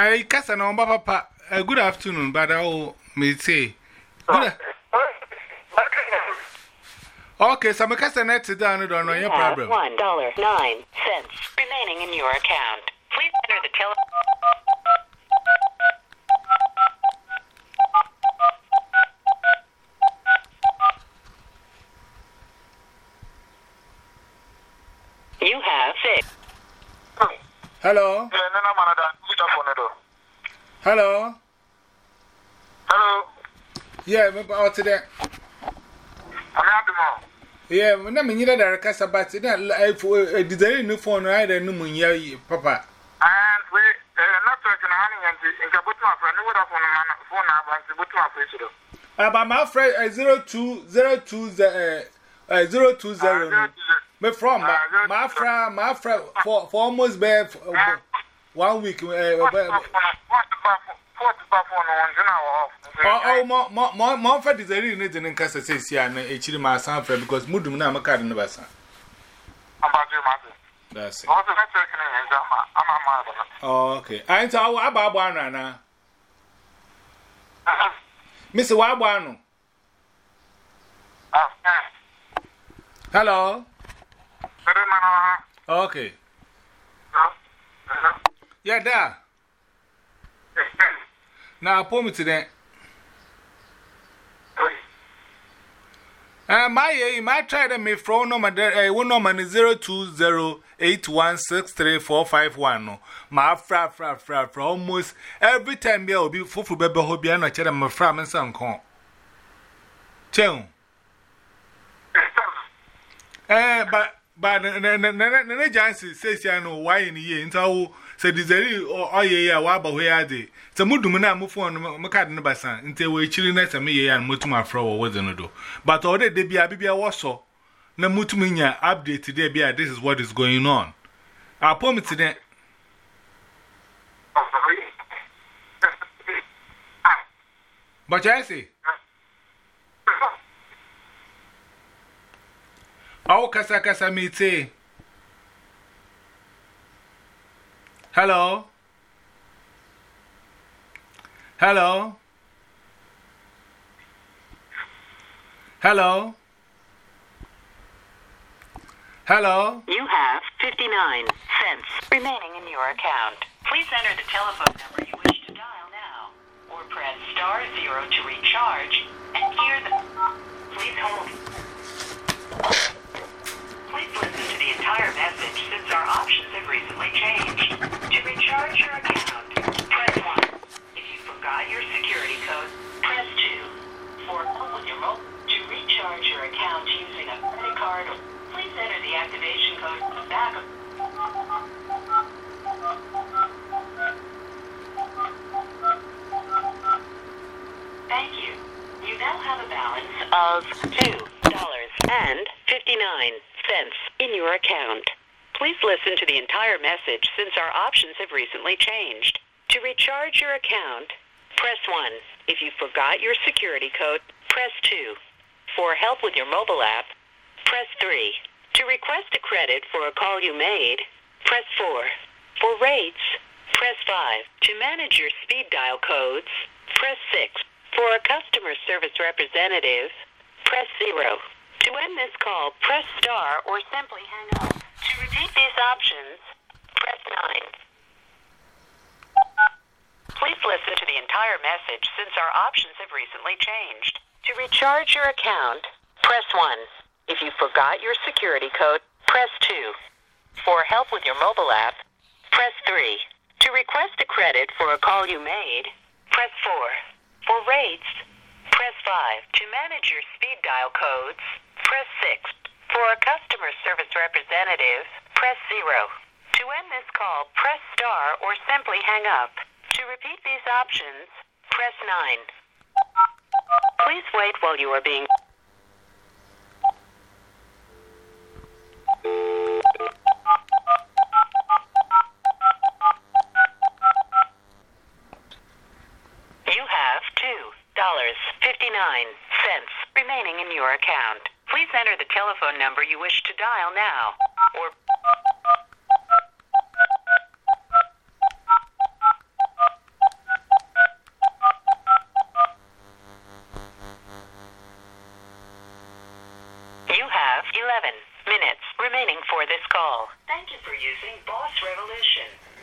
I cast an papa. Uh, good afternoon, but I will may say. Good Okay, so I'm casting net down, don't know your problem. $1.09 remaining in your account. Please enter the tele. You have six. Hello? Hello? Hello? Yeah, I'm out today. I'm not the mom. Yeah, I'm not going to get a but I designed a new phone. I had a new moon, Papa. And we are not talking to and Kabutma for a new phone number and Kabutma for it. But my friend is 0202. Uh, zero two zero. two eh, eh, zero zero two Uh, Me from uh, my friend, my friend for for almost bare one week. Uh, Oh, more, more, more, more fat is a real need in Casa Sia and a chili my son friend because Mudum Nama Cardin of us. About your mother. That's it. Oh, okay. I saw Ababana now. Mr. Wabano. Hello. Okay. Yeah, there. Now, pull me to that. Uh, my, uh, my try to me from man, uh, one is 02081634551. No, my fra, fra, fra, fra, almost every time there will be fufu bebe hobby and I tell them my fra and son con. Chen. Eh, but, but, Nana Jansi says, I know why in the year, and so Said the Zeri or Oya Waba Wayade. The Mudumina move on Macadin Bassan until we chilling at a me and Mutuma Fro or Wazanodo. But all day they be a bibia wasso. No Mutuminia update today be this is what is going on. I promise today. But I say. Ao Casacasa me say. Hello? Hello? Hello? Hello? You have 59 cents remaining in your account. Please enter the telephone number you wish to dial now, or press star zero to recharge and hear the. Please hold. Please listen to entire message since our options have recently changed. To recharge your account, press 1. If you forgot your security code, press 2. For help with your mobile, to recharge your account using a credit card, please enter the activation code on the back of Thank you. You now have a balance of $2.59 in your account. Please listen to the entire message since our options have recently changed. To recharge your account, press 1. If you forgot your security code, press 2. For help with your mobile app, press 3. To request a credit for a call you made, press 4. For rates, press 5. To manage your speed dial codes, press 6. For a customer service representative, press 0. To end this call, press star or simply hang up. To repeat these options, press 9. Please listen to the entire message since our options have recently changed. To recharge your account, press 1. If you forgot your security code, press 2. For help with your mobile app, press 3. To request a credit for a call you made, press 4. For rates, press 5. To manage your speed dial codes, press 6. For a customer service representative, press 0. To end this call, press star or simply hang up. To repeat these options, press 9. Please wait while you are being. You have $2.59 remaining in your account. Please enter the telephone number you wish to dial now. Or You have 11 minutes remaining for this call. Thank you for using Boss Revolution.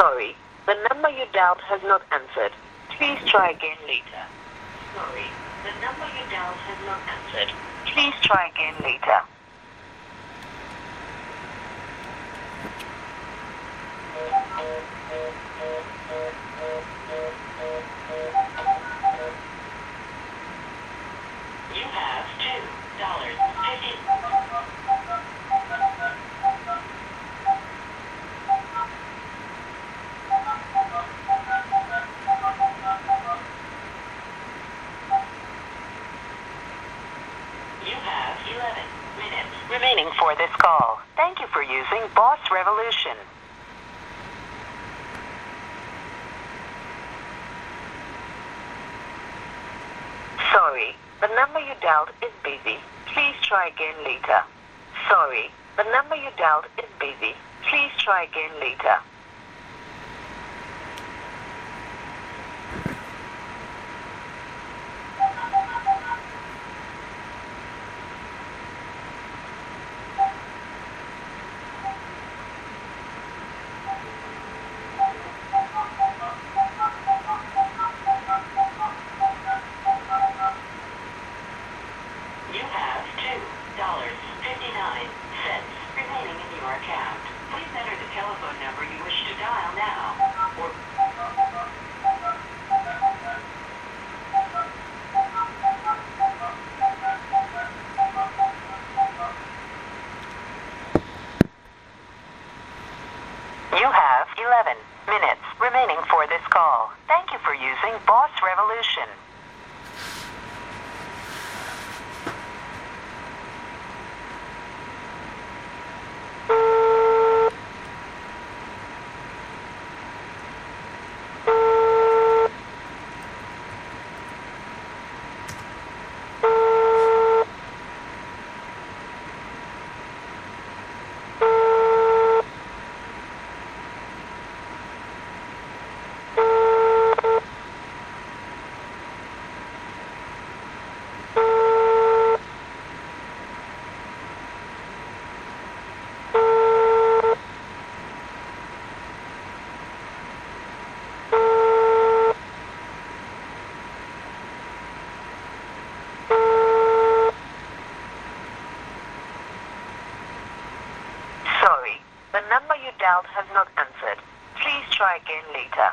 Sorry, the number you dialed has not answered. Please try again later. Sorry, the number you dialed has not answered. Please try again later. You have two dollars fifty. You have 11 minutes remaining for this call. Thank you for using Boss Revolution. Sorry, the number you dialed is busy. Please try again later. Sorry, the number you dialed is busy. Please try again later. Dialed has not answered. Please try again later.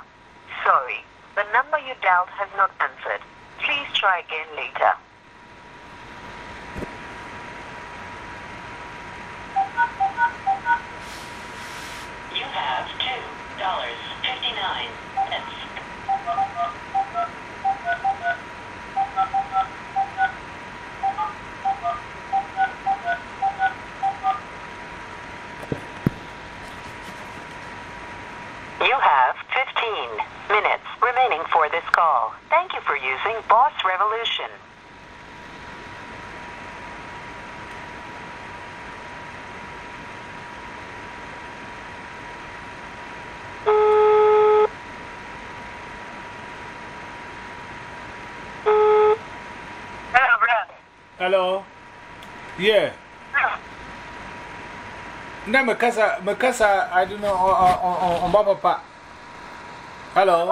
Sorry, the number you dialed has not answered. Please try again later. introducing Boss Revolution. Hello, brother. Hello. Yeah. Na mekasa mekasa I don't know on on on papa. Hello.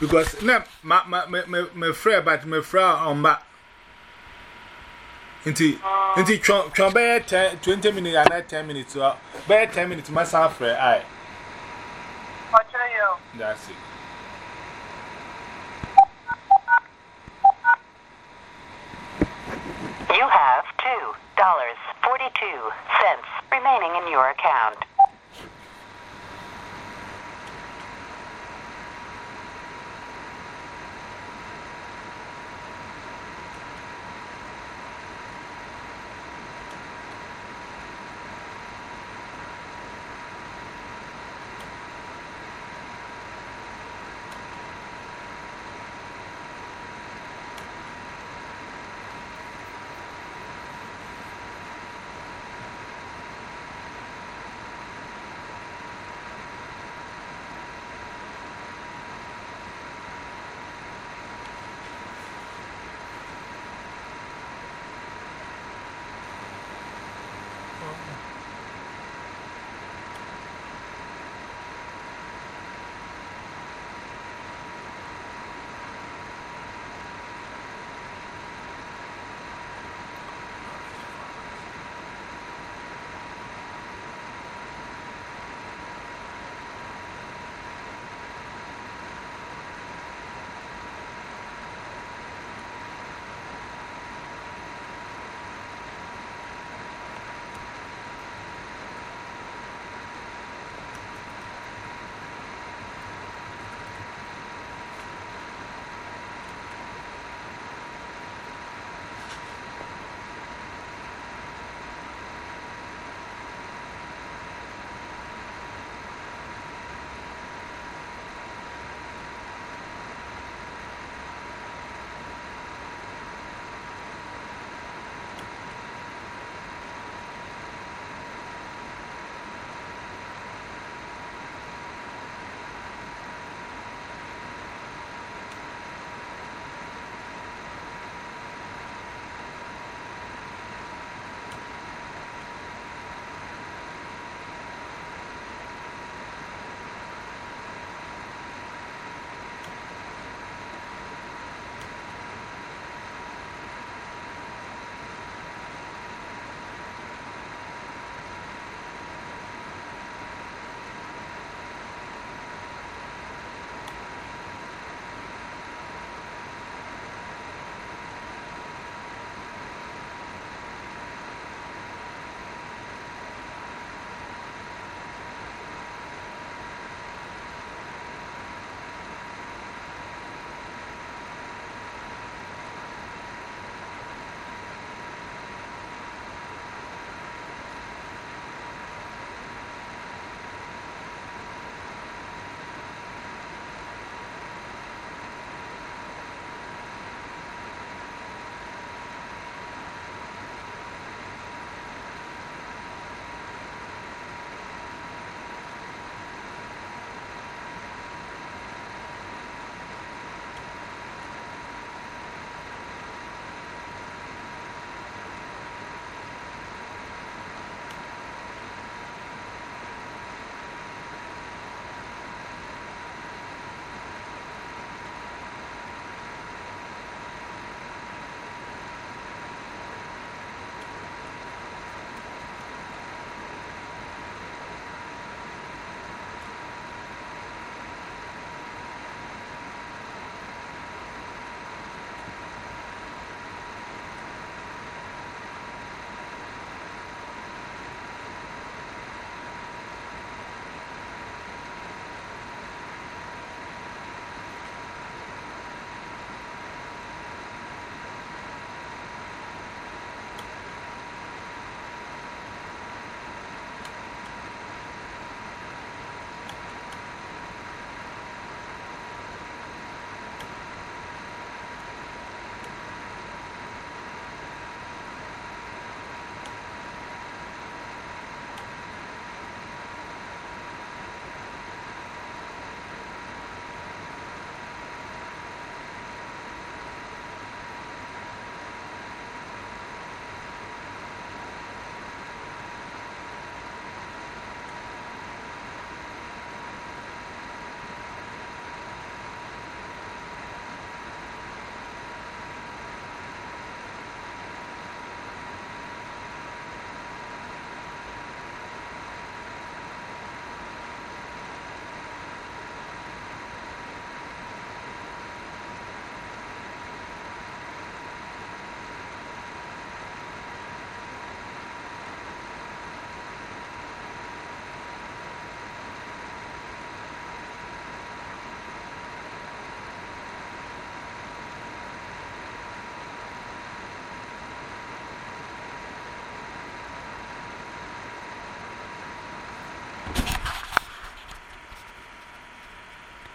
because na my, my, my, my friend, but my friend on back. Inti, inti, try by 20 minutes and not 10 minutes. By 10 minutes, my son friend. I. That's it. You have $2.42 remaining in your account.